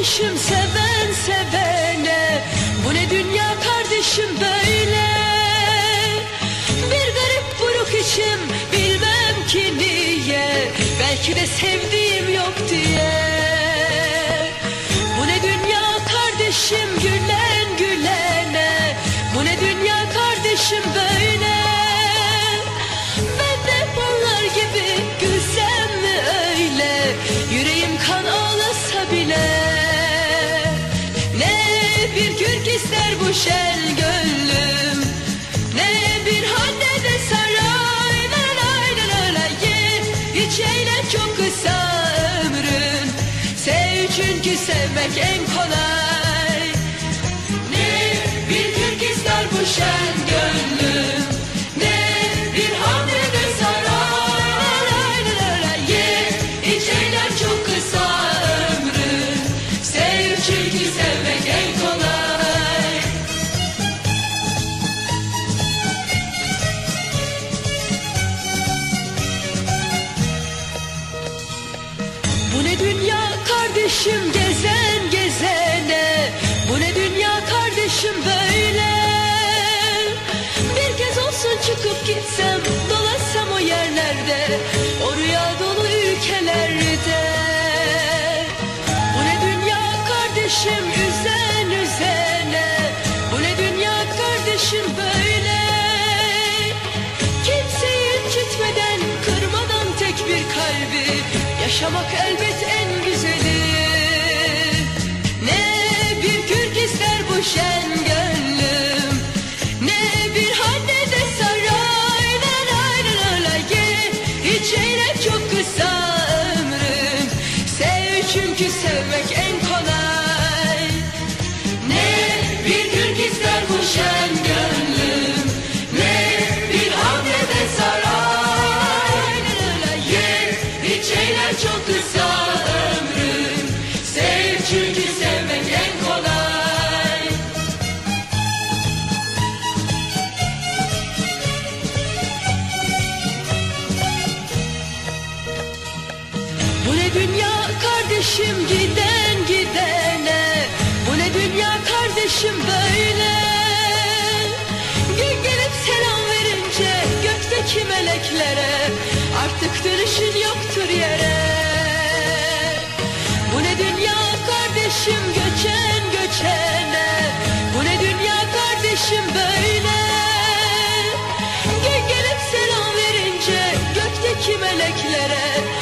kardeşim seven sevene. Bu ne dünya kardeşim böyle? Bir garip buruk içim bilmem ki niye. Belki de sevdiğim yok diye. Bu ne dünya kardeşim günler bir kürk ister bu şel gönlüm. Ne bir hanne de saray La la la la ye. Hiç eğlen çok kısa ömrün. Sev çünkü sevmek en kolay. Ne bir kürk ister bu şen gönlüm. Ne bir hamle de saray La la çok kısa ömrün. Sev çünkü sevmek kardeşim gezen gezene. Bu ne dünya kardeşim böyle? Bir kez olsun çıkıp gitsem Dolaşsam o yerlerde O rüya dolu ülkelerde. Bu ne dünya kardeşim üzen üzene. Bu ne dünya kardeşim böyle? Kimseyi incitmeden, kırmadan tek bir kalbi Yaşamak elbet çünkü sevmek en kolay. Ne bir kürk ister bu şen gönlüm Ne bir hamle de saray. Ye hiç eğlen çok kısa ömrüm. Sev çünkü sevmek en kolay. Bu ne dünya kardeşim giden gidene. Bu ne dünya kardeşim böyle? Gün gelip selam verince gökteki meleklere. Artık dönüşün yoktur yere. Bu ne dünya kardeşim göçen göçene. Bu ne dünya kardeşim böyle? Gün gelip selam verince gökteki meleklere